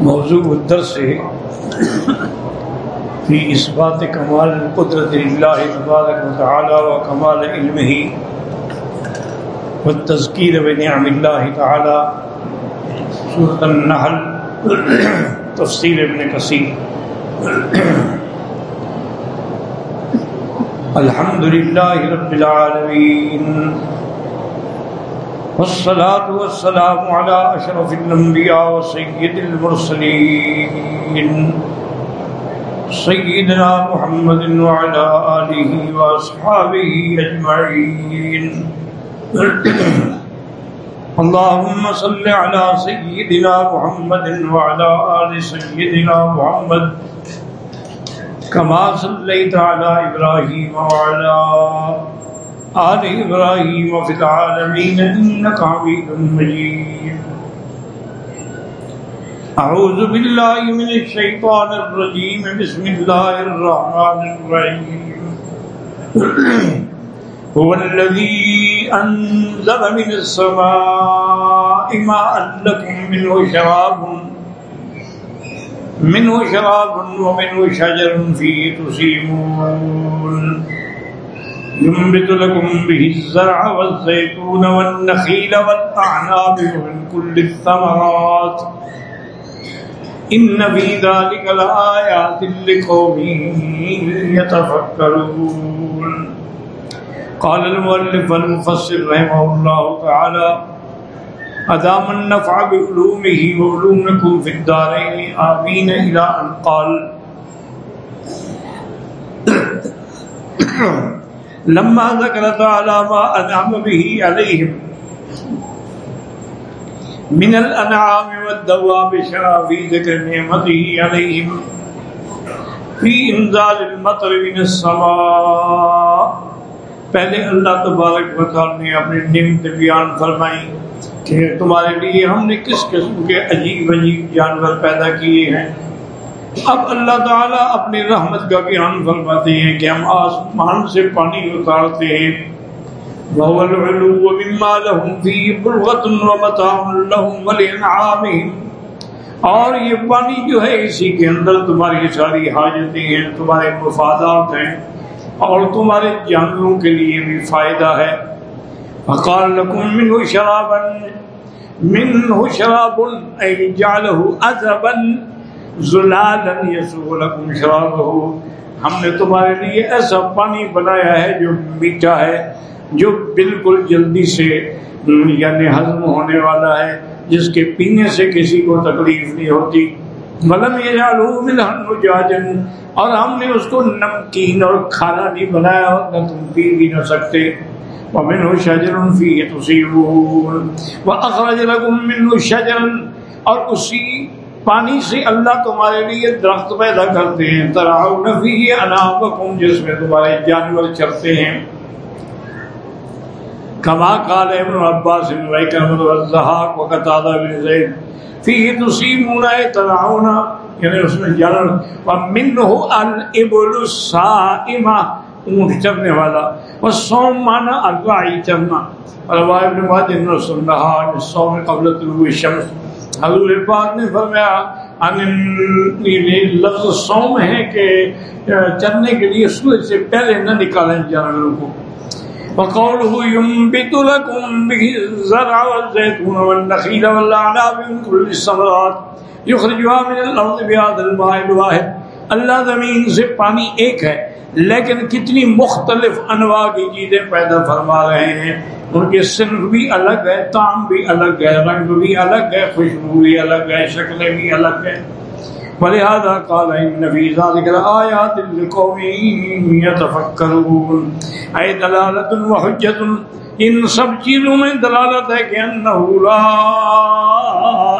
موضوع الدرس في إثبات كمال القدرة لله تبارك وتعالى وكمال علمه والتذكير بنعم الله تعالى سورة النحل تفصيل ابن كثير الحمد لله رب العالمين والصلاة والسلام على أشرف الأنبياء وسيد المرسلين. سيدنا محمد وعلى آله وأصحابه أجمعين. اللهم صل على سيدنا محمد وعلى آل سيدنا محمد. كما صليت على إبراهيم وعلى آل إبراهيم في العالمين إنك عبيد مجيد أعوذ بالله من الشيطان الرجيم بسم الله الرحمن الرحيم هو الذي أنزل من السماء ماء لكم منه شراب. منه شراب ومنه شجر فيه تسيمون ينبت لكم به الزرع والزيتون والنخيل والأعناب ومن كل الثمرات. إن في ذلك لآيات لقوم يتفكرون. قال المؤلف المفسر رحمه الله تعالى أدام النفع بعلومه وعلومكم في الدارين؟ آمين. إلى أن قال لما ذكر تعالى ما أنعم به عليهم من الأنعام والدواب شرع في ذكر نعمته عليهم في انزال المطر من السماء پہلے اللہ تبارک و تعالی نے اپنی نعمت بیان فرمائی کہ تمہارے لیے ہم نے کس قسم کے عجیب عجیب جانور پیدا کیے ہیں اب اللہ تعالیٰ اپنی رحمت کا بیان فرماتے ہیں کہ ہم آسمان سے پانی اتارتے ہیں۔ اور یہ پانی جو ہے اسی کے اندر تمہاری ساری حاجتیں ہیں، تمہارے مفادات ہیں اور تمہارے جانوروں کے لیے بھی فائدہ ہے۔ فقال لكم منه شرابا، منه شراب اي جعله عذبا ہم نے تمہارے لیے ایسا پانی بنایا ہے جو میٹھا ہے، جو بالکل جلدی سے یعنی ہضم ہونے والا ہے، جس کے پینے سے کسی کو تکلیف نہیں ہوتی۔ ملم یہ جاجن اور ہم نے اس کو نمکین اور کھانا نہیں بنایا، نہ تم پی بھی نہ سکتے۔ ومنه شجر فيه تصيبون واخرج لكم منه شجرا۔ اور اسی پانی سے اللہ تمہارے لیے درخت پیدا کرتے ہیں۔ تراؤ نفی انام جس میں تمہارے جانور چرتے ہیں۔ کما کال ابن عباس مطلب و قتادہ بن زید۔ فی تصیبون تراؤنا یعنی اس میں جانور۔ ومنه الابل الصائمہ اونٹ چرنے والا۔ وہ سوم مانا اروائی چرنا روایت ابن ماجد نے سن رہا سوم قبل طلوع الشمس حضور پاک نے فرمایا لفظ سوم ہے کہ چرنے کے لیے سورج سے پہلے نہ نکالیں جانوروں کو۔ وقوله ينبت لكم به الزرع والزيتون والنخيل والأعناب من كل الثمرات، يخرجها من الأرض بهذا الماء الواحد۔ اللہ زمین سے پانی ایک ہے۔ لیکن کتنی مختلف انواع کی چیزیں پیدا فرما رہے ہیں۔ ان کے صنف بھی الگ ہے تام بھی الگ ہے، رنگ بھی الگ ہے، خوشبو بھی الگ ہے، شکلیں بھی الگ ہے ولہذا قال ان فی ذلک آیات لقوم اے دلالت و حجت ان سب چیزوں میں دلالت ہے کہ انه لا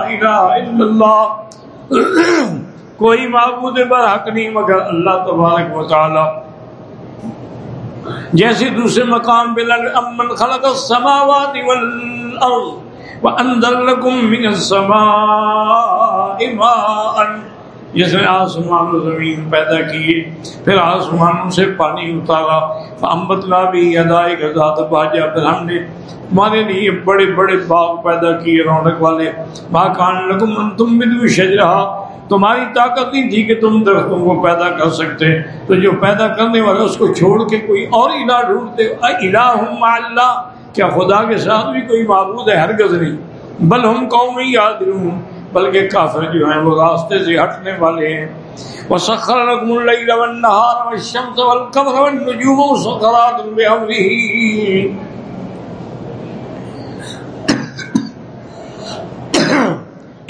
الہ الا اللہ کوئی معبود بر حق نہیں، مگر اللہ تبارک و تعالی جیسے دوسرے مقام پہ لگ امن خلق السماوات والارض واندر لكم من السماء ماء، جس نے آسمان و زمین پیدا کیے، پھر آسمانوں سے پانی اتارا امبت لا بھی ادائے گزاد باجا پھر ہم نے تمہارے لیے بڑے بڑے باغ پیدا کیے، رونق والے ماں باقان لگم تم بھی شجرا تمہاری طاقت نہیں تھی کہ تم درختوں کو پیدا کر سکتے۔ تو جو پیدا کرنے والا اس کو چھوڑ کے کوئی اور الہ ڈھونڈتے۔ الہ اللہ، کیا خدا کے ساتھ بھی کوئی معبود ہے؟ ہرگز نہیں۔ بل ہم قومی یاد ہوں بلکہ کافر جو ہیں وہ راستے سے ہٹنے والے ہیں۔ وسخر لكم الليل والنهار والشمس والقمر والنجوم مسخرات بأمره۔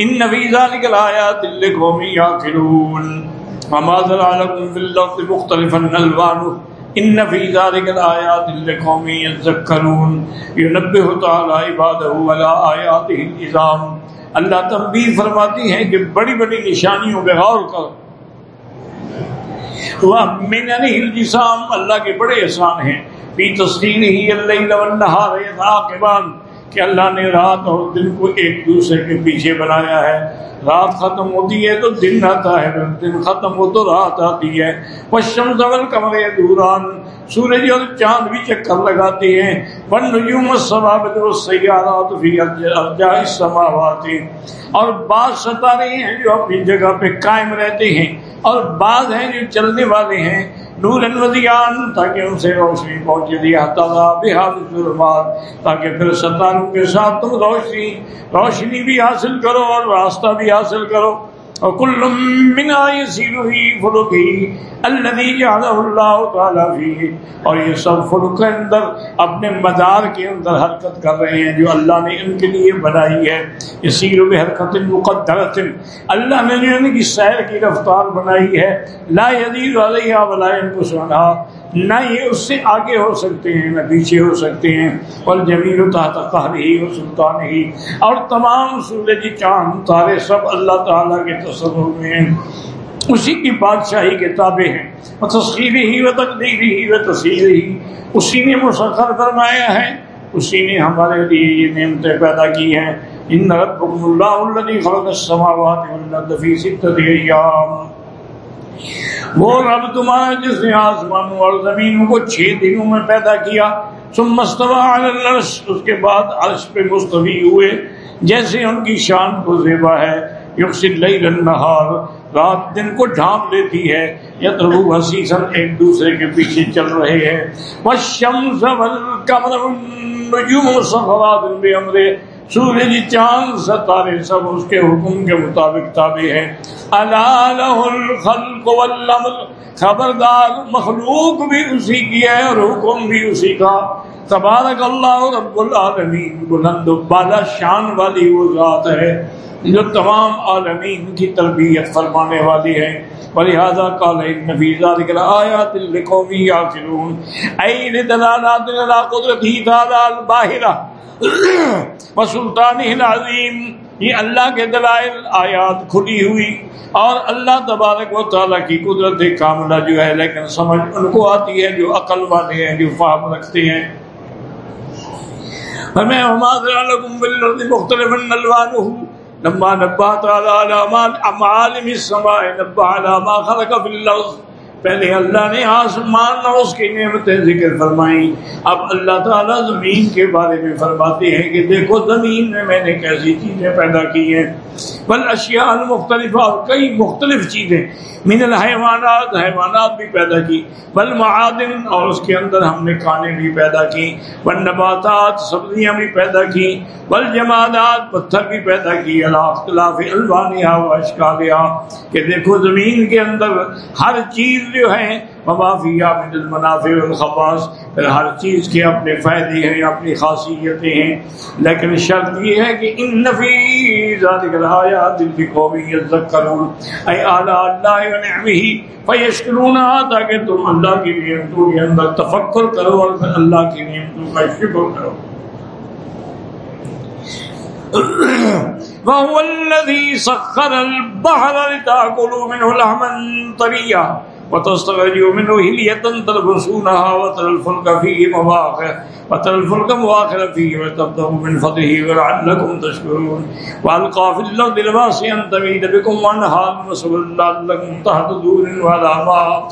إن في ذلك الآيات لقوم يعقلون. وما زرع لكم في الأرض مختلفا ألوانه. ان فی ذلك الآیات لقوم يذكرون. ينبه تعالی عباده ولا آیاته النظام اللہ تنبیہ فرماتی ہے کہ بڑی بڑی نشانیوں پہ غور کر وہ من الجسام اللہ کے بڑے احسان ہیں. فی تصدیق ہی اللہ والنہار یتعاقبان کہ اللہ نے رات اور دن کو ایک دوسرے کے پیچھے بنایا ہے۔ رات ختم ہوتی ہے تو دن آتا ہے دن ختم ہو تو رات آتی ہے۔ پشچم زبل کمرے دوران سورج اور چاند بھی چکر لگاتے ہیں۔ ون نجوم ثوابت و سیارات فی ارجاء اور بعض ستارے ہیں جو اپنی جگہ پہ قائم رہتے ہیں اور بعض ہیں جو چلنے والے ہیں۔ نور الودیان تاکہ ان سے روشنی پہنچے دیا تعالیٰ بحال ظلمات تاکہ پھر ستاروں کے ساتھ تم روشنی روشنی بھی حاصل کرو اور راستہ بھی حاصل کرو۔ وكل منا يسير في فلكه الذي جعله الله تعالى فيه. اور یہ سب فلک کے اندر اپنے مدار کے اندر حرکت کر رہے ہیں جو اللہ نے ان کے لیے بنائی ہے. یسیر بحرکت مقدرت. اللہ نے جو ان کی سیر کی رفتار بنائی ہے. لا يدیر علیہ ولا ينقص نہ یہ اس سے آگے ہو سکتے ہیں، نہ پیچھے ہو سکتے ہیں اور جمیل قہر ہی و سلطان ہی۔ اور تمام سورج، چاند، تارے سب اللہ تعالیٰ کے تصور میں ہیں۔ اسی کی بادشاہی کے تابع ہیں۔ وہ تصویر ہی و تقدیر ہی و تصویر ہی۔ اسی نے مسخر فرمایا ہے۔ اسی نے ہمارے لیے یہ نعمتیں پیدا کی ہیں۔ ان ربکم اللہ الذی خلق السماوات والارض فی ستۃ ایام۔ وہ رب تمہارا جس نے آسمانوں اور زمینوں کو چھ دنوں میں پیدا کیا۔ ثم مستوى العرش۔ اس کے بعد عرش پہ مستوی ہوئے۔ جیسے ان کی شان کو زیبا ہے۔ النہار رات دن کو ڈھانپ لیتی ہے۔ یتربو حسیسن ایک دوسرے کے پیچھے چل رہے ہیں۔ والشمس والقمر والنجوم مسخرات بامره سورج جی، چاند ستارے سب اس کے حکم کے مطابق تابع ہیں۔ الخلق والامر خبردار مخلوق بھی اسی کی ہے اور حکم بھی اسی کا۔ تبارک اللہ رب العالمین، بلند بالا شان والی وہ ذات ہے۔ جو تمام عالمین کی تربیت فرمانے والی ہے ولہذا قال ان فی ذلک الآیات لقوم یعقلون۔ این دلالات علی قدرتہ تعالی الباہرہ و سلطان العظیم یہ اللہ کے دلائل آیات کھلی ہوئی اور اللہ تبارک و تعالیٰ کی قدرت کاملہ جو ہے، لیکن سمجھ ان کو آتی ہے جو عقل والے ہیں، جو فہم رکھتے ہیں۔ ہمیں مختلف الوانہ لما نبا تعالی علی معالم السماء نبا علی خلق فی پہلے اللہ نے آسمان اور اس کی نعمتیں ذکر فرمائیں۔ اب اللہ تعالیٰ زمین کے بارے میں فرماتے ہیں کہ دیکھو زمین میں میں نے کیسی چیزیں پیدا کی ہیں۔ بل اشیاء مختلف اور کئی مختلف چیزیں۔ من الحیوانات، حیوانات بھی پیدا کی۔ بل معادن، اور اس کے اندر ہم نے کھانے بھی پیدا کی۔ بل نباتات، سبزیاں بھی پیدا کی۔ بل جمادات، پتھر بھی پیدا کی۔ اللہ اختلاف الوانیہ و اشکالیہ۔ کہ دیکھو زمین کے اندر ہر چیز جو ہے وبافیہ من المنافع والخواص پھر ہر چیز کے اپنے فائدے ہیں، اپنی خاصیتیں ہیں۔ لیکن شرط یہ ہے کہ ان نفی ذالک الآیات لقوم یذکرون۔ اے اعلی اللہ و نعمہ فیشکرون تاکہ تم اللہ کی نعمتوں کے اندر تفکر کرو اور اللہ کی نعمتوں کا شکر کرو۔ وهو الذي سخر البحر لتاكلوا منه لحما طريا۔ وتستخرجوا منه هلية تلبسونها وترى الفلك فيه مواخر وترى الفلك مواخر فيه وتبتغوا من فضله ولعلكم تشكرون. وألقى في الأرض رواسي أن تميد بكم وأنهارا وسبلا لعلكم تهتدون وعلامات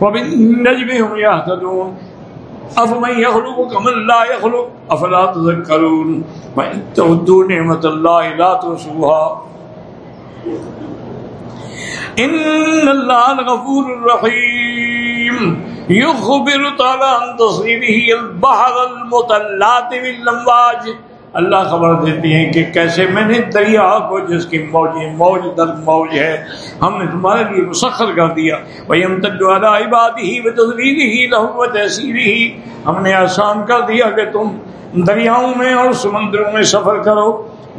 وبالنجم هم يهتدون. افمن يخلق كمن لا يخلق؟ افلا تذكرون. وان تعدوا نعمه الله لا تحصوها ان الله الغفور الرحيم يخبر تعالى عن تصريفه البحر المتلات بالامواج اللہ خبر دیتی ہیں کہ کیسے میں نے دریا کو جس کی موج موج در موج ہے، ہم نے تمہارے لیے مسخر کر دیا۔ وہی ہم تک جو ادا عبادی ہی وہ تصویر ہی لہو تحصیل ہی ہم نے آسان کر دیا کہ تم دریاؤں میں اور سمندروں میں سفر کرو۔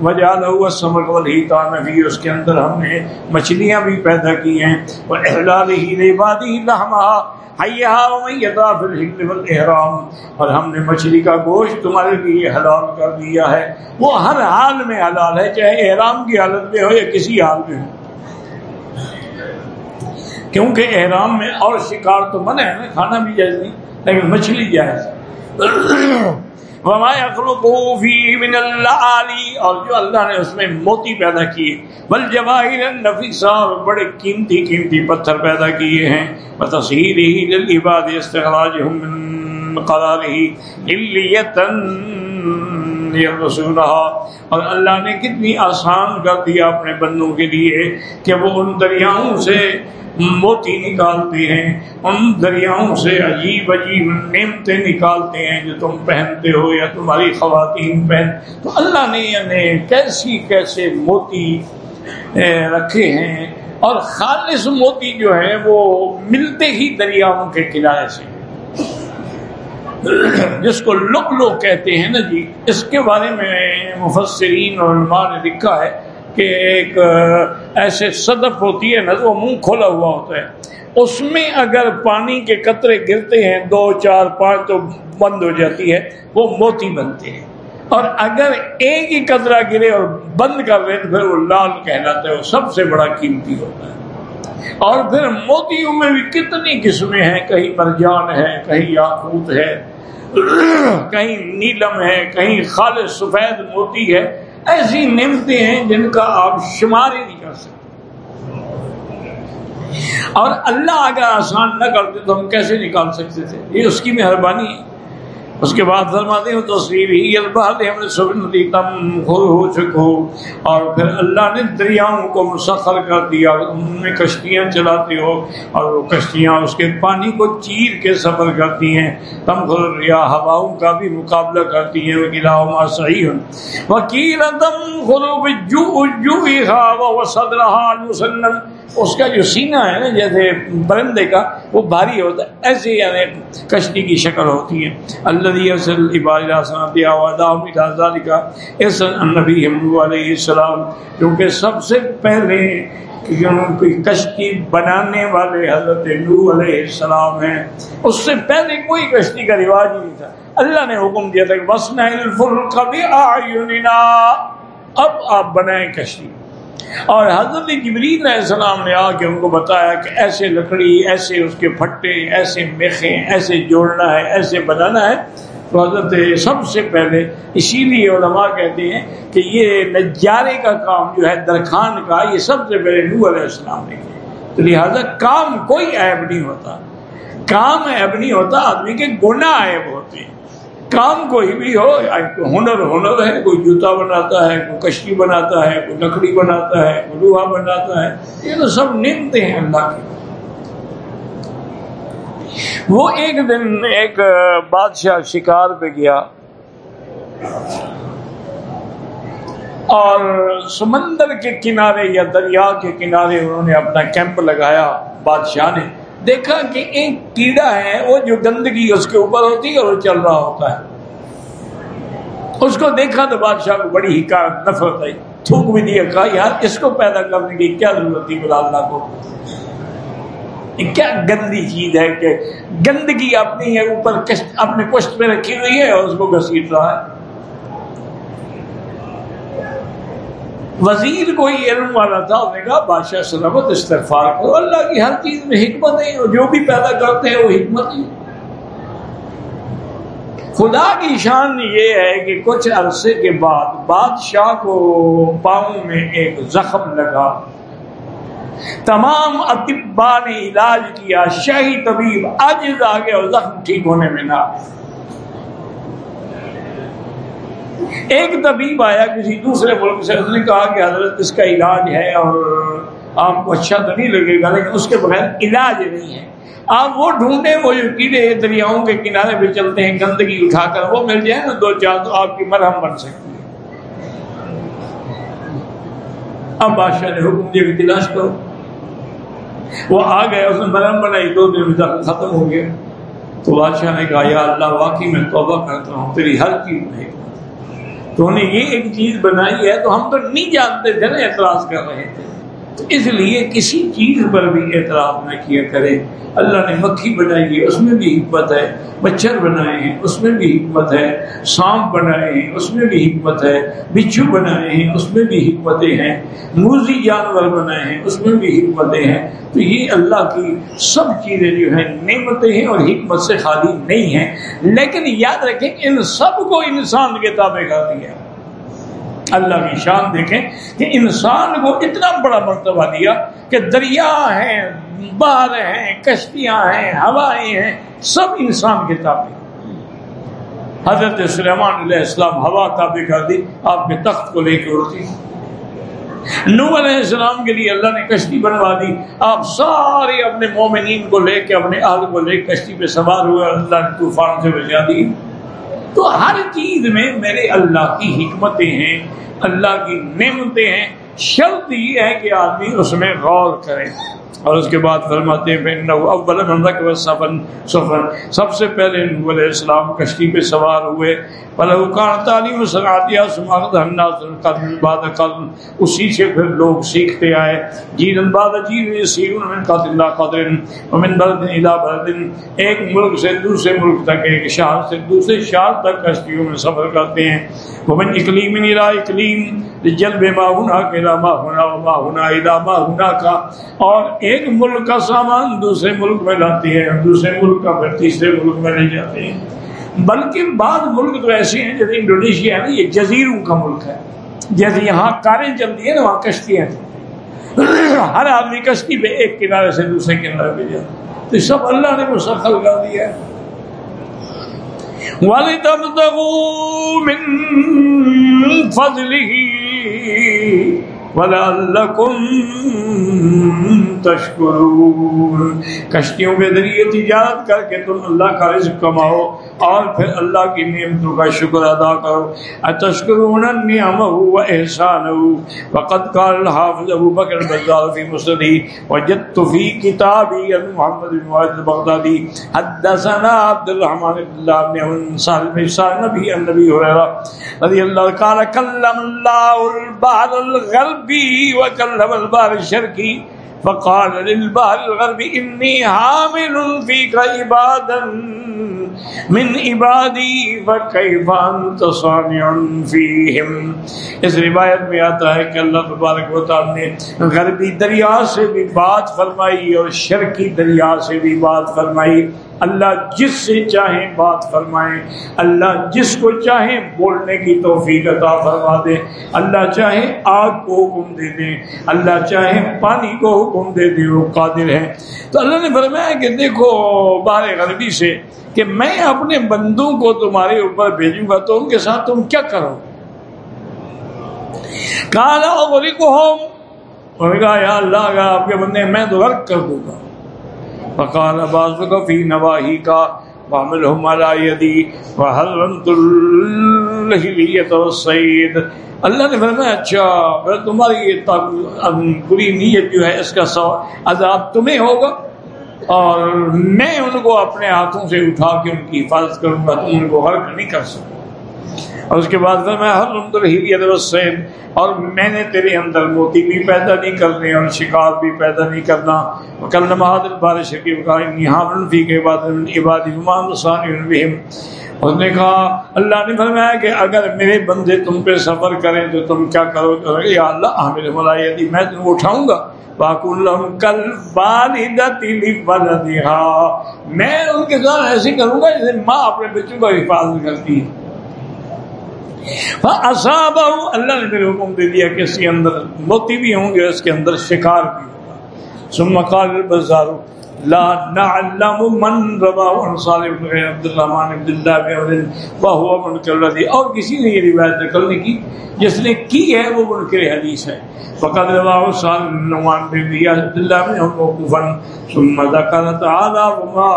وجہ لہو سمر ہی تانفی اس کے اندر ہم نے مچھلیاں بھی پیدا کی ہیں وہ احلال ہی عبادی لہما اور ہم نے مچھلی کا گوشت تمہارے لیے حلال کر دیا ہے۔ وہ ہر حال میں حلال ہے، چاہے احرام کی حالت میں ہو یا کسی حال میں ہو۔ کیونکہ احرام میں اور شکار تو من ہے نا کھانا بھی جائز نہیں، لیکن مچھلی جائز۔ من اللہ علی اور جو اللہ نے اس میں موتی پیدا کیے بل جواہر نفیسہ اور بڑے قیمتی قیمتی پتھر پیدا کیے ہیں. بتصہیر ہی للعباد استخراجهم من قراره الیتن اور اللہ نے کتنی آسان کر دیا اپنے بندوں کے لیے کہ وہ ان دریاؤں سے موتی نکالتے ہیں، ان دریاؤں سے عجیب عجیب نعمتیں نکالتے ہیں جو تم پہنتے ہو یا تمہاری خواتین پہن۔ تو اللہ نے یعنی کیسی کیسے موتی رکھے ہیں؟ اور خالص موتی جو ہے وہ ملتے ہی دریاؤں کے کنارے سے۔ جس کو لک لو کہتے ہیں نا جی اس کے بارے میں مفسرین اور علماء نے لکھا ہے کہ ایک ایسے صدف ہوتی ہے نا، وہ منہ کھولا ہوا ہوتا ہے۔ اس میں اگر پانی کے قطرے گرتے ہیں، دو، چار، پانچ، تو بند ہو جاتی ہے، وہ موتی بنتے ہیں۔ اور اگر ایک ہی قطرہ گرے اور بند کر دیں تو پھر وہ لال کہلاتا ہے، وہ سب سے بڑا قیمتی ہوتا ہے۔ اور پھر موتیوں میں بھی کتنی قسمیں ہیں، کہیں مرجان ہے، کہیں یاقوت ہے، کہیں نیلم ہے، کہیں خالص سفید موتی ہے، ایسی نعمتیں ہیں جن کا آپ شمار ہی نہیں کر سکتے۔ اور اللہ اگر آسان نہ کرتے تو ہم کیسے نکال سکتے تھے؟ یہ اس کی مہربانی ہے۔ اس کے بعد فرماتے ہیں تصویر ہی الباد ہم نے سبن تم خور ہو چکو اور پھر اللہ نے دریاؤں کو مسخر کر دیا، ان میں کشتیاں چلاتے ہو۔ اور وہ کشتیاں اس کے پانی کو چیر کے سفر کرتی ہیں۔ تم خور یا ہواؤں کا بھی مقابلہ کرتی ہیں وہ گلا صحیح وکیل تم خروب جو جو وہ صدرحال مسلم اس کا جو سینہ ہے نا، جیسے برندے کا، وہ بھاری ہوتا ہے۔ ایسے یعنی کشتی کی شکل ہوتی ہے۔ اللہ کا اس نبی علیہ السلام۔ کیونکہ سب سے پہلے کشتی بنانے والے حضرت نو علیہ السلام ہیں۔ اس سے پہلے کوئی کشتی کا رواج نہیں تھا۔ اللہ نے حکم دیا تھا کہ بس نہ اب آپ بنائیں کشتی۔ اور حضرت جبریل علیہ السلام نے آ کے ان کو بتایا کہ ایسے لکڑی، ایسے اس کے پھٹے، ایسے میخیں، ایسے جوڑنا ہے، ایسے بنانا ہے۔ تو حضرت سب سے پہلے اسی لیے علماء کہتے ہیں کہ یہ نجارے کا کام جو ہے، درخان کا، یہ سب سے پہلے نو علیہ السلام نے کیا۔ تو لہٰذا کام کوئی عیب نہیں ہوتا۔ کام عیب نہیں ہوتا، آدمی کے گناہ عیب ہوتے ہیں۔ کام کوئی بھی ہو ہنر ہنر ہے، کوئی جوتا بناتا ہے، کوئی کشتی بناتا ہے، کوئی لکڑی بناتا ہے، کوئی لوہا بناتا ہے، یہ تو سب نمتے ہیں اللہ کے وہ ایک دن ایک بادشاہ شکار پہ گیا اور سمندر کے کنارے یا دریا کے کنارے انہوں نے اپنا کیمپ لگایا، بادشاہ نے۔ دیکھا کہ ایک کیڑا ہے، وہ جو گندگی اس کے اوپر ہوتی ہے اور وہ چل رہا ہوتا ہے۔ اس کو دیکھا تو بادشاہ کو بڑی ہی نفرت آئی۔ تھوک بھی دیا کہا، یار، اس کو پیدا کرنے کی کیا ضرورت تھی بلا اللہ کو؟ کیا گندی چیز ہے کہ گندگی اپنی ہے، اوپر اپنے پشت میں رکھی ہوئی ہے اور اس کو گھسیٹ رہا ہے۔ وزیر کوئی علم والا تھا اس نے کہا بادشاہ سلامت، استغفار کرو۔ اللہ کی ہر چیز میں حکمت ہے اور جو بھی پیدا کرتے ہیں وہ حکمت ہی۔ خدا کی شان یہ ہے کہ کچھ عرصے کے بعد بادشاہ کو پاؤں میں ایک زخم لگا۔ تمام اطبا نے علاج کیا، شاہی طبیب آج آ گیا اور زخم ٹھیک ہونے میں نہ ایک طبیب آیا کسی دوسرے ملک سے، اس نے کہا کہ حضرت، اس کا علاج ہے اور آپ کو اچھا تو نہیں لگے گا، لیکن اس کے بغیر علاج نہیں ہے۔ آپ وہ ڈھونڈے وہ جو کیڑے دریاؤں کے کنارے پہ چلتے ہیں، گندگی اٹھا کر وہ مل جائے نا، دو چار تو آپ کی مرہم بن سکتی ہے۔ اب بادشاہ نے حکم دیا کہ تلاش کرو۔ وہ آ گیا اس نے مرہم بنائی، دو دن میں ختم ہو گیا۔ تو بادشاہ نے کہا، یا اللہ، واقعی میں توبہ کرتا ہوں، تیری ہر چیز میں تو انہیں یہ ایک چیز بنائی ہے تو ہم تو نہیں جانتے تھے نا اعتراض کر رہے تھے۔ تو اس لیے کسی چیز پر بھی اعتراض نہ کیا کرے اللہ نے مکھی بنائی ہے، اس میں بھی حکمت ہے۔ مچھر بنائے ہیں، اس میں بھی حکمت ہے۔ سانپ بنائے ہیں، اس میں بھی حکمت ہے۔ بچھو بنائے ہیں، اس میں بھی حکمتیں ہیں۔ موزی جانور بنائے ہیں، اس میں بھی حکمتیں ہیں۔ تو یہ اللہ کی سب چیزیں جو ہیں، نعمتیں ہیں اور حکمت سے خالی نہیں ہیں۔ لیکن یاد رکھیں، ان سب کو انسان کے تابع کر دیا۔ اللہ کی شان دیکھیں کہ انسان کو اتنا بڑا مرتبہ دیا کہ دریا ہیں باہر ہیں، کشتیاں ہیں، ہوائیں ہیں، سب انسان کے تابع حضرت سلیمان علیہ السلام ہوا تابع کر دی، آپ کے تخت کو لے کے اڑتی۔ نو علیہ السلام کے لیے اللہ نے کشتی بنوا دی۔ آپ سارے اپنے مومنین کو لے کے، اپنے آل کو لے، کشتی پہ سوار ہوئے اللہ نے طوفان سے بچا دی۔ تو ہر چیز میں میرے اللہ کی حکمتیں ہیں، اللہ کی نعمتیں ہیں۔ شرط یہ ہے کہ آدمی اس میں غور کرے۔ اور اس کے بعد فرماتے ہیں سفن سفر سب سے پہلے علیہ السلام کشتی پہ سوار ہوئے۔ پلوکان تعلیم صنعتیہ سماغت الناس القدم بعد قدم اسی سے پھر لوگ سیکھتے آئے۔ جیدن بعد جیدن سیرون، من قدر اللہ قدر، ومن بلد الى بلد۔ ایک ملک سے دوسرے ملک تک، ایک شہر سے دوسرے شہر تک کشتیوں میں سفر کرتے ہیں۔ ومن اقلیم الى اقلیم جلب ما ہونا کے ما ہونا وما ہونا الى ما ہونا کا اور ایک ملک کا سامان دوسرے ملک میں لاتی ہے دوسرے ملک کا پھر تیسرے ملک میں لے جاتے ہیں۔ بلکہ بعض ملک تو ایسے ہیں جیسے انڈونیشیا ہے نا، یہ جزیروں کا ملک ہے۔ جیسے یہاں کاریں چلتی ہیں نا، وہاں کشتیاں ہر آدمی کشتی پہ ایک کنارے سے دوسرے کنارے پہ جاتا تو سب اللہ نے مسخل کر دیا ہے۔ وَلِتَبْتَغُوا مِن فَضْلِهِ تشکرون۔ کشتیوں کے ذریعے تجارت کر کے تم اللہ کا رزق کماؤ اور پھر اللہ کی نعمتوں کا شکر ادا کرو۔ اتشکرون النعمہ و احسانہ۔ وقد قال الحافظ ابو بکر بزار فی مسلی وجدت فی کتابی محمد بن واحد بغدادی حدثنا عبد الرحمن بن اللہ بن انسان بن سال نبی النبی حریرہ رضی اللہ قال کلم اللہ البحر الغرب الغربي وكلم البحر الشرقي فقال للبحر الغربي إني حامل فيك عبادا من عبادی فكيف انت صانع فيهم اس روایت میں آتا ہے کہ اللہ تبارک و تعالی نے غربی دریا سے بھی بات فرمائی اور شرقی دریا سے بھی بات فرمائی۔ اللہ جس سے چاہیں بات فرمائیں اللہ جس کو چاہیں بولنے کی توفیق عطا فرما دے۔ اللہ چاہیں آگ کو حکم دے دیں اللہ چاہیں پانی کو حکم دے دے، وہ قادر ہیں تو اللہ نے فرمایا کہ دیکھو بار غربی سے کہ میں اپنے بندوں کو تمہارے اوپر بھیجوں گا تو ان کے ساتھ تم کیا کرو؟ کہا کالا کو ہم کہا، یا اللہ آپ کے بندے میں تو غرق کر دوں گا۔ فقال بعضك في نواهيك وعملهم على يدي وحرمت الهلية والصيد۔ اللہ نے فرمایا اچھا اگر تمہاری یہ بری نیت جو ہے، اس کا عذاب تمہیں ہوگا اور میں ان کو اپنے ہاتھوں سے اٹھا کے ان کی حفاظت کروں گا، تم ان کو غرق نہیں کر سکوں اور اس کے بعد فرمایا حرمت الحیت والسید اور میں نے تیرے اندر موتی بھی پیدا نہیں کرنے اور شکار بھی پیدا نہیں کرنا۔ کلم حاضر بارش کی انی فی کے بعد عبادی ثانی اس نے کہا، اللہ نے فرمایا کہ اگر میرے بندے تم پہ سفر کریں تو تم کیا کرو یا اللہ، حامل ملائیتی، میں تم اٹھاؤں گا۔ باقول کل والدتی میں ان کے ساتھ ایسے کروں گا جیسے ماں اپنے بچوں کا حفاظت کرتی ہے۔ اللہ نے میرے حکم دے دیا کہ اس کے اندر موتی بھی ہوں گے اس کے اندر شکار بھی ہوگا۔ سم مقابل بازاروں لا نعلم من روا عن صالح بن عبد الرحمن عبد الله بن وهو منكر الذي اور کسی نے یہ روایت نقل نہیں کی جس نے کی ہے وہ منکر حدیث ہے فقد روا صالح بن نعمان بن عبد الله بن موقوفا ثم ذكر تعالى وما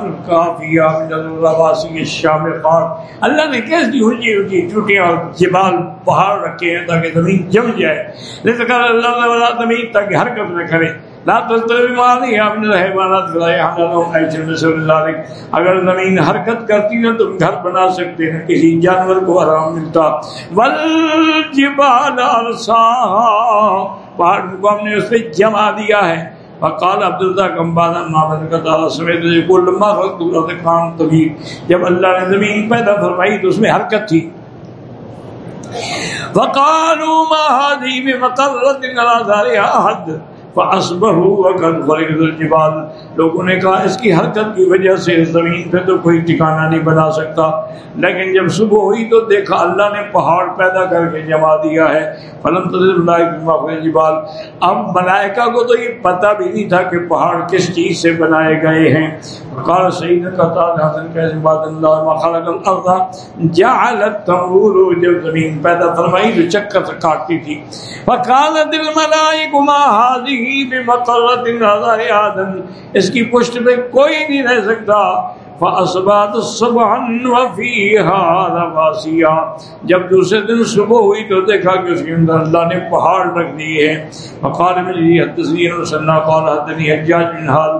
الكافيه من الرواسي الشام قال اللہ نے کیسی اونچی اونچی چوٹیاں اور جبال پہاڑ رکھے ہیں تاکہ زمین جم جائے۔ ذکر اللہ تعالی زمین تاکہ حرکت نہ کرے۔ لا اگر زمین حرکت کرتی نا تم گھر بنا سکتے ہیں، کسی جانور کو آرام ملتا۔ والجبال پہاڑ کو ہم نے اس پہ جما دیا ہے۔ وقال عبد اللہ کمبانا محمد کا تعالیٰ، سمیت کو لمبا وقت کام تبھی جب اللہ نے زمین پیدا فرمائی تو اس میں حرکت تھی۔ وقالوا ما هذه بمقرة على ذارها حد۔ الجبال۔ لوگوں نے کہا، اس کی حرکت کی وجہ سے زمین پہ تو کوئی ٹھکانا نہیں بنا سکتا۔ لیکن جب صبح ہوئی تو دیکھا اللہ نے پہاڑ پیدا کر کے جما دیا ہے۔ فلم جبال اب ملائکہ کو تو یہ پتہ بھی نہیں تھا کہ پہاڑ کس چیز سے بنائے گئے ہیں۔ قال سید حسن کیسے بات اللہ خلق الارض جعلت تمور جب زمین پیدا فرمائی جو چکر کاٹتی تھی۔ فقالت الملائکہ ما هذه آدم، اس کی پشت پہ کوئی نہیں رہ سکتا۔ جب دوسرے دن صبح ہوئی تو دیکھا کہ اس کے اندر اللہ نے پہاڑ رکھ دیے ہیں۔ قال مجھے حدثني سنہ قال حدثني حجاج بن حال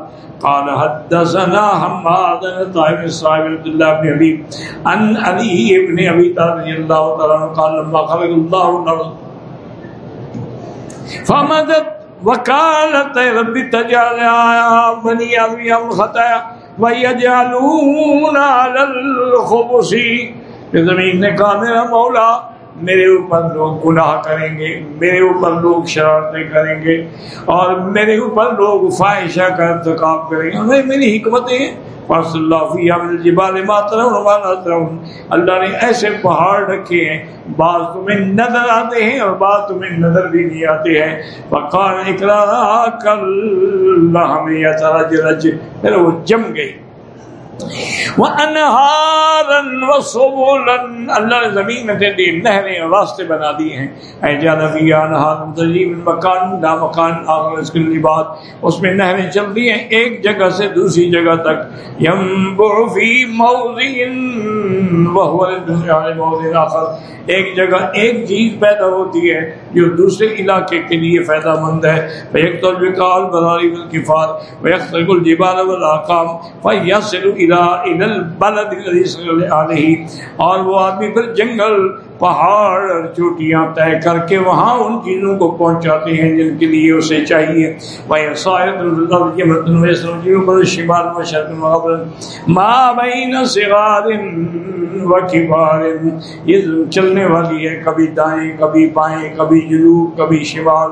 قال حدثنا حماد بن طاهر صاحب عبد الله بن ابي ان علي بن ابي طالب رضي الله تعالى عنه قال لما خلق الله الارض فمدت وکالت ربی تجعل آیا بنی آدمی خطایا، ویجعلون علی الخبسی زمین نے کہا، میرا مولا میرے اوپر لوگ گناہ کریں گے، میرے اوپر لوگ شرارتیں کریں گے، اور میرے اوپر لوگ فائشہ کا انتخاب کریں گے۔ میری حکمتیں اللہ نے ایسے پہاڑ رکھے ہیں، بعض تمہیں نظر آتے ہیں اور بعض تمہیں نظر بھی نہیں آتے ہیں۔ وقال اقرارا کل ہمیں پھر وہ جم گئی اللہ نے زمین میں دے دی نہریں راستے بنا دیے ہیں۔ اے جانبی انہار تجیب مکان، لا مکان، آخر اس کے بعد اس میں نہریں چل رہی ہیں ایک جگہ سے دوسری جگہ تک۔ ینبع فی موضع وهو الدنیا موضع آخر۔ ایک جگہ ایک چیز پیدا ہوتی ہے جو دوسرے علاقے کے لیے فائدہ مند ہے۔ فیکتر بکال براری والکفار ویخترق الجبال والاقام فیصل الى البلد اور وہ آدمی پھر جنگل، پہاڑ اور چوٹیاں طے کر کے وہاں ان چیزوں کو پہنچاتے ہیں جن کے لیے اسے چاہیے۔ شمال ما بین صغار و کبار۔ یہ چلنے والی ہے، کبھی دائیں، کبھی بائیں، کبھی جنوب، کبھی شمال۔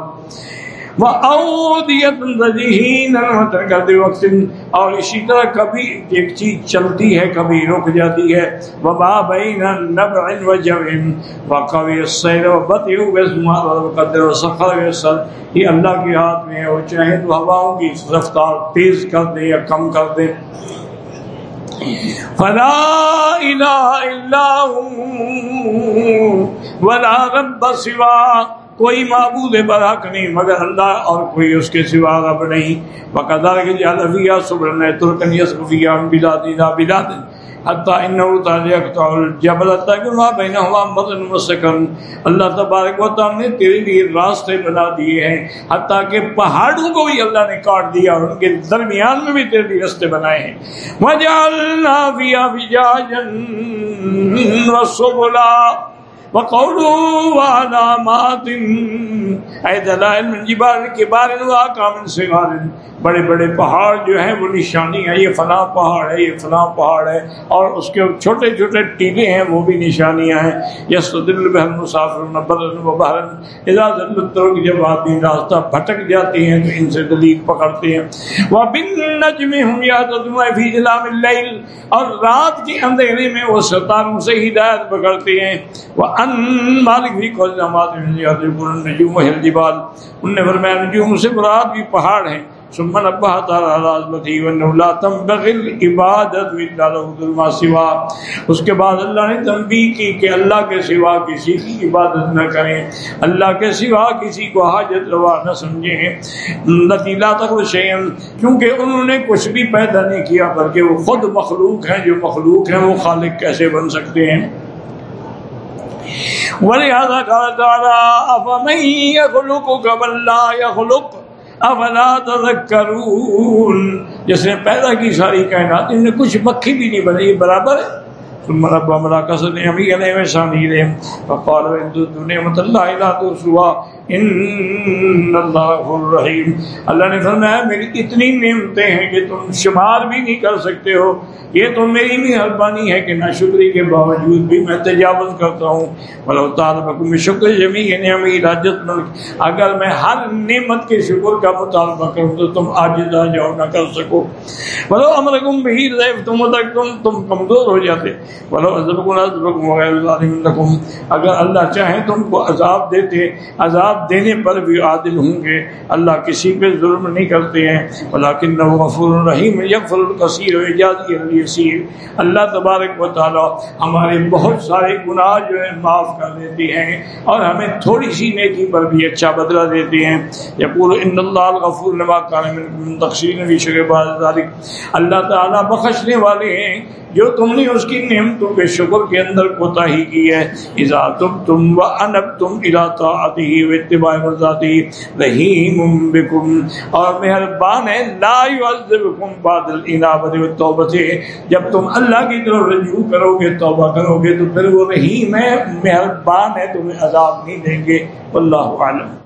کرتے وقت۔ اور اسی طرح کبھی ایک چیز چلتی ہے، کبھی رک جاتی ہے۔ وبا بین نبع و جوین وقوی السیر و بطی وقدر و سخر ویسر یہ اللہ کے ہاتھ میں ہے وہ چاہے تو ہواؤں کی رفتار تیز کر دے یا کم کر دے۔ فلا الہ الا ہوں ولا رب سوا۔ کوئی معبود برحق نہیں، مگر اللہ اور کوئی اس کے سوا رب نہیں۔ وقدر کے جالفیہ سبرن ترکن یسفیہ بلادینا بلاد۔ حتیٰ انہو تعالی اقتع الجبل تک ما بینہما مدن و سکن اللہ تبارک و تعالی نے تیرے لیے راستے بنا دیے ہیں۔ حتیٰ کہ پہاڑوں کو بھی اللہ نے کاٹ دیا اور ان کے درمیان میں بھی تیرے لیے راستے بنائے ہیں۔ وجعلنا فیہا فجاجا وسبلا وقولوا وعلامات اے دلائل من جبال کبار واقام صغار بڑے بڑے پہاڑ جو ہیں، وہ نشانی ہے یہ فلاں پہاڑ ہے، یہ فلاں پہاڑ ہے۔ اور اس کے چھوٹے چھوٹے ٹیلے ہیں، وہ بھی نشانیاں ہیں۔ یس دل بہن مسافر برن و بہرن اذا دل جب آدمی راستہ بھٹک جاتی ہیں، تو ان سے دلیل پکڑتے ہیں۔ وہ بن نجم ہم یاد فی ظلام اللیل۔ اور رات کے اندھیرے میں وہ ستاروں سے ہدایت پکڑتے ہیں۔ وہ ان مالک بھی کو جماعت نجوم الجبال ان نے فرمایا نجوم سے مراد بھی پہاڑ ہیں۔ ثم نبه تعالى على عظمته وانه لا تنبغي العبادت الا له ما سوا۔ اس کے بعد اللہ نے تنبیہ کی کہ اللہ کے سوا کسی کی عبادت نہ کریں۔ اللہ کے سوا کسی کو حاجت روا نہ سمجھیں۔ نتیلا تک شیئن کیونکہ انہوں نے کچھ بھی پیدا نہیں کیا، بلکہ وہ خود مخلوق ہیں۔ جو مخلوق ہیں، وہ خالق کیسے بن سکتے ہیں؟ ولہذا قال تعالى افمن يخلق كمن لا يخلق؟ افلا تذکرون جس نے پیدا کی ساری کائنات ان نے کچھ مکھی بھی نہیں بنائی، برابر ہے؟ ثم رب ملاکس نعمی علیہ وسانی علیہ فقال دنیا مت اللہ الہ تو سوا ان اللہ الرحیم اللہ نے فرمایا، میری اتنی نعمتیں ہیں کہ تم شمار بھی نہیں کر سکتے ہو. یہ تو میری مہربانی ہے کہ نہ شکری کے باوجود بھی میں تجاوز کرتا ہوں. ولو طالبکم شکر جمی نعمی راجت ملک. اگر میں ہر نعمت کے شکر کا مطالبہ کروں تو تم عاجز آ جاؤ نہ کر سکو. ولو امرکم بھی ضعیف تم تم تم کمزور ہو جاتے. ولو عذبکم عذبکم وغیر ظالم لکم اگر اللہ چاہے تم کو عذاب دیتے. عذاب عذاب دینے پر بھی عادل ہوں گے۔ اللہ کسی پہ ظلم نہیں کرتے ہیں۔ ولیکن غفور الرحیم یغفر الکثیر و اجازی یسیر۔ اللہ تبارک و تعالی ہمارے بہت سارے گناہ جو ہے معاف کر دیتی ہیں اور ہمیں تھوڑی سی نیکی پر بھی اچھا بدلہ دیتی ہیں۔ یقول ان اللہ الغفور نما کان من تقصیر بھی شکر بعد اللہ تعالی بخشنے والے ہیں۔ جو تم نے اس کی نعمتوں کے شکر کے اندر کوتاہی کی ہے، اذا تم تم و انب تم اراتا آتی و اتباع مرضاتی رحیم بکم اور مہربان ہے، لا یعذبکم بعد الانابت و توبت جب تم اللہ کی طرف رجوع کرو گے، توبہ کرو گے، تو پھر وہ رحیم ہے، مہربان ہے، تمہیں عذاب نہیں دیں گے۔ واللہ عالم